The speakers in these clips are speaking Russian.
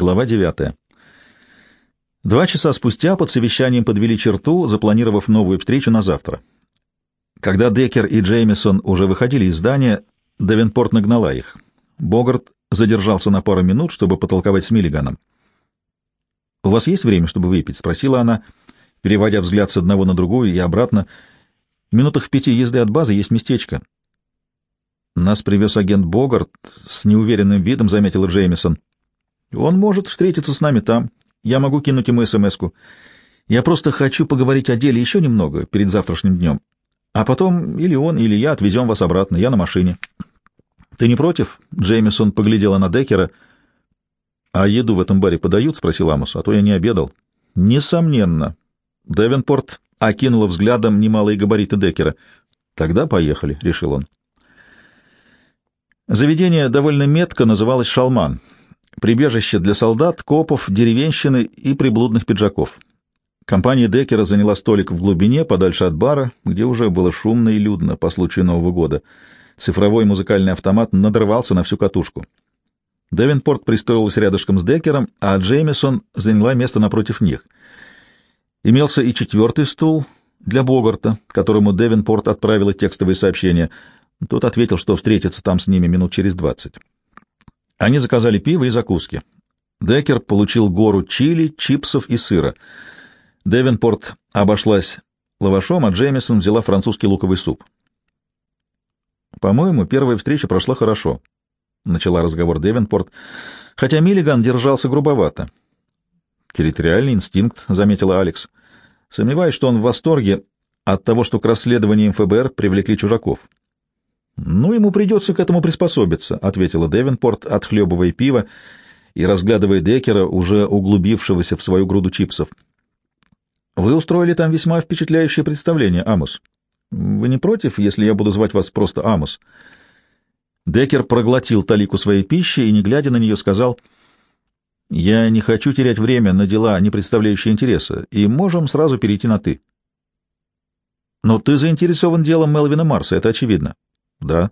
Глава 9. Два часа спустя под совещанием подвели черту, запланировав новую встречу на завтра. Когда Деккер и Джеймисон уже выходили из здания, Давенпорт нагнала их. Богарт задержался на пару минут, чтобы потолковать с Миллиганом. «У вас есть время, чтобы выпить?» — спросила она, переводя взгляд с одного на другую и обратно. «В минутах пяти езды от базы есть местечко». «Нас привез агент Богарт», — с неуверенным видом заметила Джеймисон. Он может встретиться с нами там. Я могу кинуть ему СМС-ку. Я просто хочу поговорить о деле еще немного перед завтрашним днем. А потом или он, или я отвезем вас обратно. Я на машине. Ты не против? Джеймисон поглядела на Деккера. А еду в этом баре подают? Спросил Амос. А то я не обедал. Несомненно. Девенпорт окинула взглядом немалые габариты Деккера. Тогда поехали, решил он. Заведение довольно метко называлось «Шалман» прибежище для солдат, копов, деревенщины и приблудных пиджаков. Компания Деккера заняла столик в глубине, подальше от бара, где уже было шумно и людно по случаю Нового года. Цифровой музыкальный автомат надрывался на всю катушку. Девинпорт пристроилась рядышком с Деккером, а Джеймисон заняла место напротив них. Имелся и четвертый стул для Богарта, которому Девинпорт отправила текстовые сообщения. Тот ответил, что встретится там с ними минут через двадцать. Они заказали пиво и закуски. Деккер получил гору чили, чипсов и сыра. Девенпорт обошлась лавашом, а Джеймисон взяла французский луковый суп. «По-моему, первая встреча прошла хорошо», — начала разговор Девенпорт, хотя Миллиган держался грубовато. «Территориальный инстинкт», — заметила Алекс. «Сомневаюсь, что он в восторге от того, что к расследованиям ФБР привлекли чужаков. «Ну, ему придется к этому приспособиться», — ответила Девинпорт, отхлебывая пиво и разглядывая Деккера, уже углубившегося в свою груду чипсов. «Вы устроили там весьма впечатляющее представление, Амос. Вы не против, если я буду звать вас просто Амос?» Деккер проглотил талику своей пищи и, не глядя на нее, сказал, «Я не хочу терять время на дела, не представляющие интереса, и можем сразу перейти на «ты». «Но ты заинтересован делом Мелвина Марса, это очевидно». Да.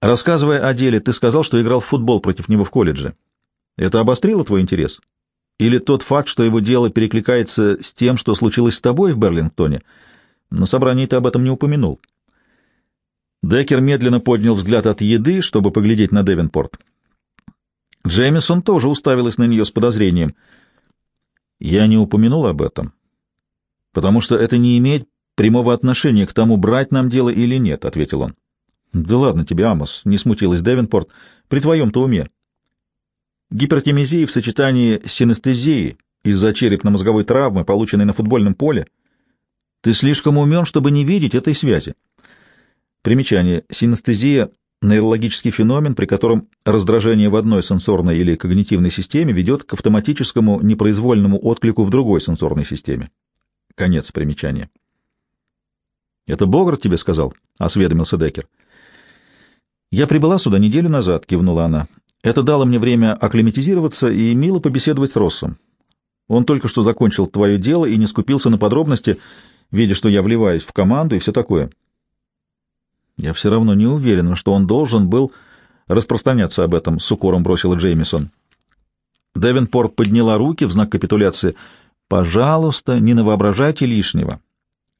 Рассказывая о деле, ты сказал, что играл в футбол против него в колледже. Это обострило твой интерес? Или тот факт, что его дело перекликается с тем, что случилось с тобой в Берлингтоне? На собрании ты об этом не упомянул. Деккер медленно поднял взгляд от еды, чтобы поглядеть на Девенпорт. Джеймисон тоже уставилась на нее с подозрением. Я не упомянул об этом, потому что это не имеет прямого отношения к тому, брать нам дело или нет, — ответил он. Да ладно тебе, Амос, не смутилась Девенпорт. При твоем-то уме. Гипертимизия в сочетании с синестезией из-за черепно-мозговой травмы, полученной на футбольном поле. Ты слишком умен, чтобы не видеть этой связи. Примечание. Синестезия — нейрологический феномен, при котором раздражение в одной сенсорной или когнитивной системе ведет к автоматическому непроизвольному отклику в другой сенсорной системе. Конец примечания. «Это Богарт тебе сказал?» — осведомился Деккер. «Я прибыла сюда неделю назад», — кивнула она. «Это дало мне время акклиматизироваться и мило побеседовать с Россом. Он только что закончил твое дело и не скупился на подробности, видя, что я вливаюсь в команду и все такое». «Я все равно не уверена, что он должен был распространяться об этом», — с укором бросила Джеймисон. Девенпорт подняла руки в знак капитуляции. «Пожалуйста, не навоображайте лишнего.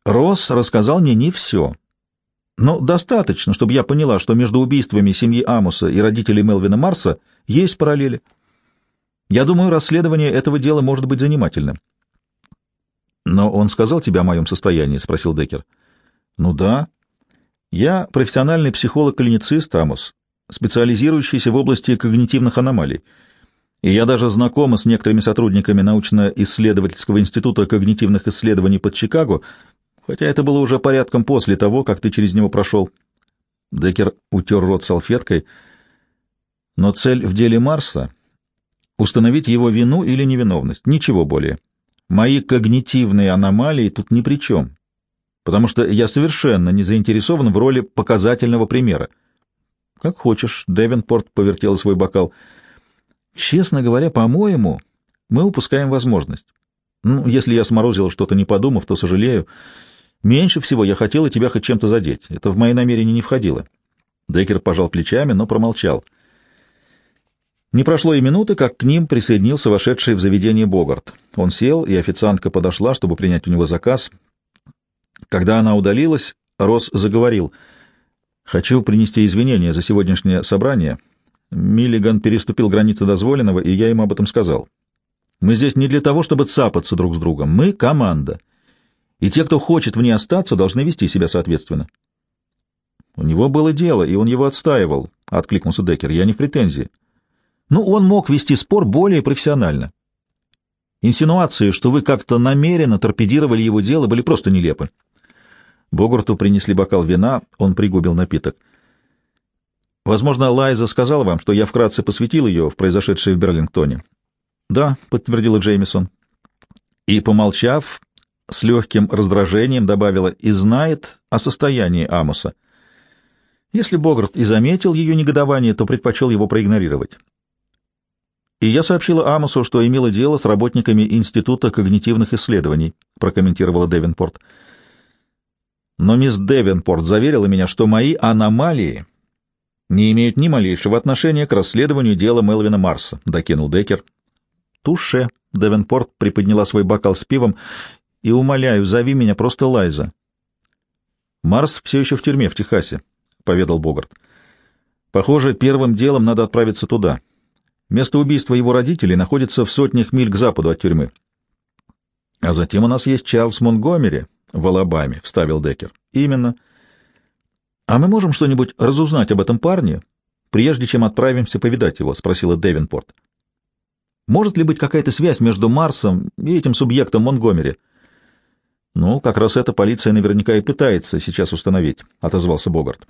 Росс рассказал мне не все». Но достаточно, чтобы я поняла, что между убийствами семьи Амуса и родителей Мелвина Марса есть параллели. Я думаю, расследование этого дела может быть занимательным. Но он сказал тебе о моем состоянии? спросил Деккер. Ну да. Я профессиональный психолог-клиницист Амус, специализирующийся в области когнитивных аномалий. И я даже знакома с некоторыми сотрудниками научно-исследовательского института когнитивных исследований под Чикаго, хотя это было уже порядком после того, как ты через него прошел. Деккер утер рот салфеткой. Но цель в деле Марса — установить его вину или невиновность, ничего более. Мои когнитивные аномалии тут ни при чем, потому что я совершенно не заинтересован в роли показательного примера. Как хочешь, Девенпорт повертел свой бокал. Честно говоря, по-моему, мы упускаем возможность. Ну, если я сморозил что-то не подумав, то сожалею. Меньше всего я хотела тебя хоть чем-то задеть. Это в мои намерения не входило. Деккер пожал плечами, но промолчал. Не прошло и минуты, как к ним присоединился вошедший в заведение Богарт. Он сел, и официантка подошла, чтобы принять у него заказ. Когда она удалилась, Росс заговорил. «Хочу принести извинения за сегодняшнее собрание. Миллиган переступил границы дозволенного, и я ему об этом сказал. Мы здесь не для того, чтобы цапаться друг с другом. Мы — команда. И те, кто хочет в ней остаться, должны вести себя соответственно». «У него было дело, и он его отстаивал», — откликнулся Деккер. «Я не в претензии». Ну, он мог вести спор более профессионально. Инсинуации, что вы как-то намеренно торпедировали его дело, были просто нелепы. Богарту принесли бокал вина, он пригубил напиток. Возможно, Лайза сказала вам, что я вкратце посвятил ее в произошедшее в Берлингтоне. Да, подтвердила Джеймисон. И, помолчав, с легким раздражением добавила, и знает о состоянии Амоса. Если Богарт и заметил ее негодование, то предпочел его проигнорировать. И я сообщила Амосу, что имела дело с работниками Института когнитивных исследований, прокомментировала Девинпорт. Но мисс Девинпорт заверила меня, что мои аномалии не имеют ни малейшего отношения к расследованию дела Мелвина Марса, докинул Деккер. Туше, Девинпорт приподняла свой бокал с пивом, и умоляю, зови меня просто Лайза. Марс все еще в тюрьме в Техасе, поведал Богарт. Похоже, первым делом надо отправиться туда. Место убийства его родителей находится в сотнях миль к западу от тюрьмы. — А затем у нас есть Чарльз Монгомери в Алабаме, — вставил Деккер. — Именно. — А мы можем что-нибудь разузнать об этом парне, прежде чем отправимся повидать его? — спросила Девинпорт. — Может ли быть какая-то связь между Марсом и этим субъектом Монгомери? — Ну, как раз это полиция наверняка и пытается сейчас установить, — отозвался Богарт.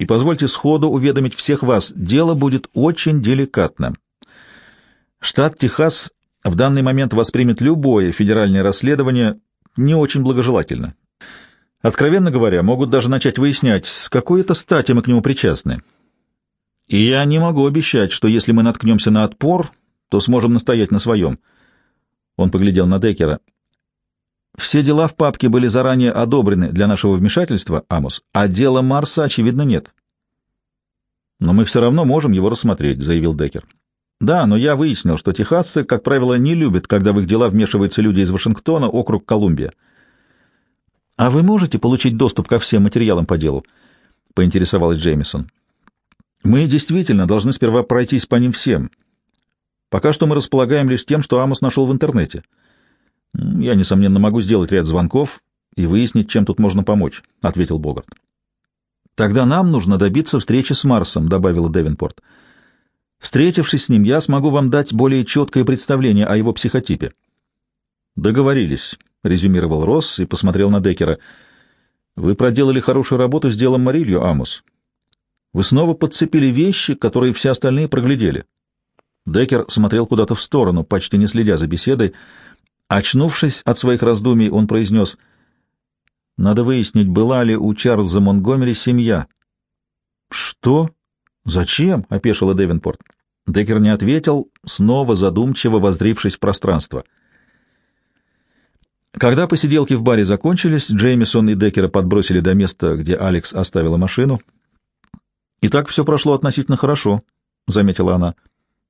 И позвольте сходу уведомить всех вас, дело будет очень деликатным. Штат Техас в данный момент воспримет любое федеральное расследование не очень благожелательно. Откровенно говоря, могут даже начать выяснять, с какой это стати мы к нему причастны. И я не могу обещать, что если мы наткнемся на отпор, то сможем настоять на своем. Он поглядел на Деккера. Все дела в папке были заранее одобрены для нашего вмешательства, Амос, а дела Марса, очевидно, нет. Но мы все равно можем его рассмотреть, заявил Деккер. Да, но я выяснил, что техасцы, как правило, не любят, когда в их дела вмешиваются люди из Вашингтона, округ Колумбия. А вы можете получить доступ ко всем материалам по делу? поинтересовалась Джеймисон. Мы действительно должны сперва пройтись по ним всем. Пока что мы располагаем лишь тем, что Амос нашел в интернете. Я, несомненно, могу сделать ряд звонков и выяснить, чем тут можно помочь, — ответил Богарт. Тогда нам нужно добиться встречи с Марсом, — добавила Девинпорт. Встретившись с ним, я смогу вам дать более четкое представление о его психотипе. Договорились, — резюмировал Росс и посмотрел на Деккера. Вы проделали хорошую работу с делом Марилью, Амус. Вы снова подцепили вещи, которые все остальные проглядели. Деккер смотрел куда-то в сторону, почти не следя за беседой, — Очнувшись от своих раздумий, он произнес, «Надо выяснить, была ли у Чарльза Монгомери семья». «Что? Зачем?» — опешила Девинпорт. Деккер не ответил, снова задумчиво воздрившись в пространство. Когда посиделки в баре закончились, Джеймисон и Деккера подбросили до места, где Алекс оставила машину. «И так все прошло относительно хорошо», — заметила она.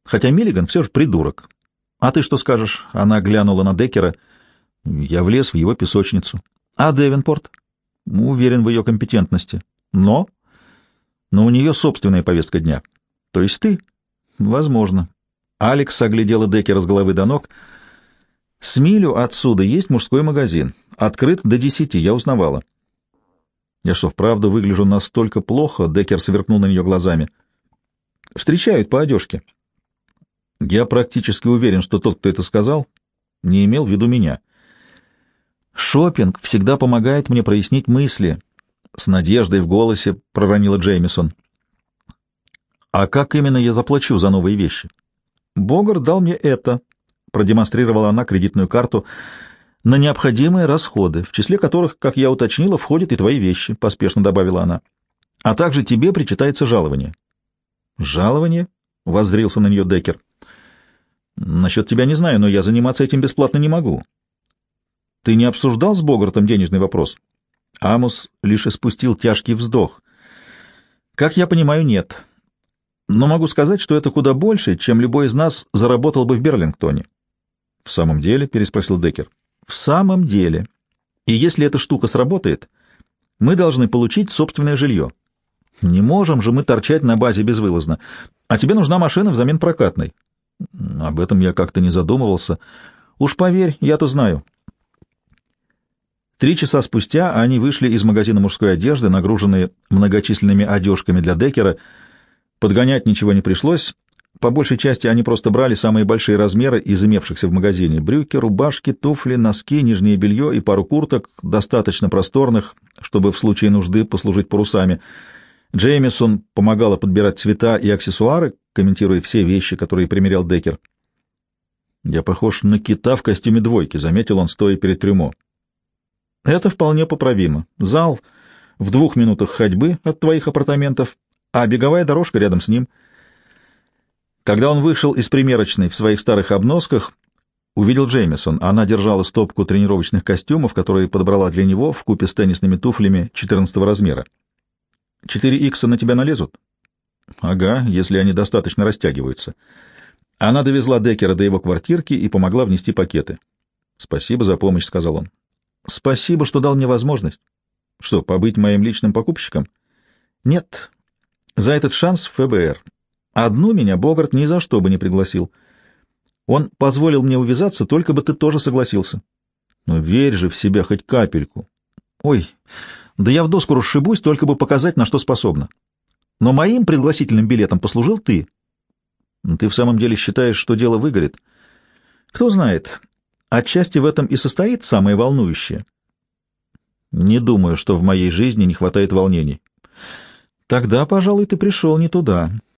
«Хотя Миллиган все же придурок. «А ты что скажешь?» — она глянула на Деккера. «Я влез в его песочницу». «А Девинпорт?» «Уверен в ее компетентности». «Но?» «Но у нее собственная повестка дня». «То есть ты?» «Возможно». Алекс оглядела Деккера с головы до ног. «С милю отсюда есть мужской магазин. Открыт до десяти, я узнавала». «Я что, вправду выгляжу настолько плохо?» — Деккер сверкнул на нее глазами. «Встречают по одежке». Я практически уверен, что тот, кто это сказал, не имел в виду меня. Шопинг всегда помогает мне прояснить мысли, с надеждой в голосе проронила Джеймисон. А как именно я заплачу за новые вещи? Богар дал мне это, продемонстрировала она кредитную карту на необходимые расходы, в числе которых, как я уточнила, входят и твои вещи, поспешно добавила она. А также тебе причитается жалование. Жалование? воззрился на нее Деккер. Насчет тебя не знаю, но я заниматься этим бесплатно не могу. Ты не обсуждал с Богартом денежный вопрос? Амус лишь испустил тяжкий вздох. Как я понимаю, нет. но могу сказать, что это куда больше, чем любой из нас заработал бы в Берлингтоне. — В самом деле? — переспросил Деккер. — В самом деле. И если эта штука сработает, мы должны получить собственное жилье. Не можем же мы торчать на базе безвылазно. А тебе нужна машина взамен прокатной. Об этом я как-то не задумывался. Уж поверь, я-то знаю. Три часа спустя они вышли из магазина мужской одежды, нагруженные многочисленными одежками для Деккера. Подгонять ничего не пришлось. По большей части они просто брали самые большие размеры из имевшихся в магазине. Брюки, рубашки, туфли, носки, нижнее белье и пару курток, достаточно просторных, чтобы в случае нужды послужить парусами. Джеймисон помогала подбирать цвета и аксессуары, комментируя все вещи, которые примерял Деккер. «Я похож на кита в костюме двойки», — заметил он, стоя перед трюмо. Это вполне поправимо. Зал в двух минутах ходьбы от твоих апартаментов, а беговая дорожка рядом с ним. Когда он вышел из примерочной в своих старых обносках, увидел Джеймисон. Она держала стопку тренировочных костюмов, которые подобрала для него в купе с теннисными туфлями 14 размера. «Четыре икса на тебя налезут?» «Ага, если они достаточно растягиваются». Она довезла Деккера до его квартирки и помогла внести пакеты. «Спасибо за помощь», — сказал он. Спасибо, что дал мне возможность. Что, побыть моим личным покупщиком? Нет. За этот шанс в ФБР. Одну меня Богарт ни за что бы не пригласил. Он позволил мне увязаться, только бы ты тоже согласился. Но верь же в себя хоть капельку. Ой, да я в доску расшибусь, только бы показать, на что способна. Но моим пригласительным билетом послужил ты. Ты в самом деле считаешь, что дело выгорит? Кто знает, Отчасти в этом и состоит самое волнующее. Не думаю, что в моей жизни не хватает волнений. Тогда, пожалуй, ты пришел не туда.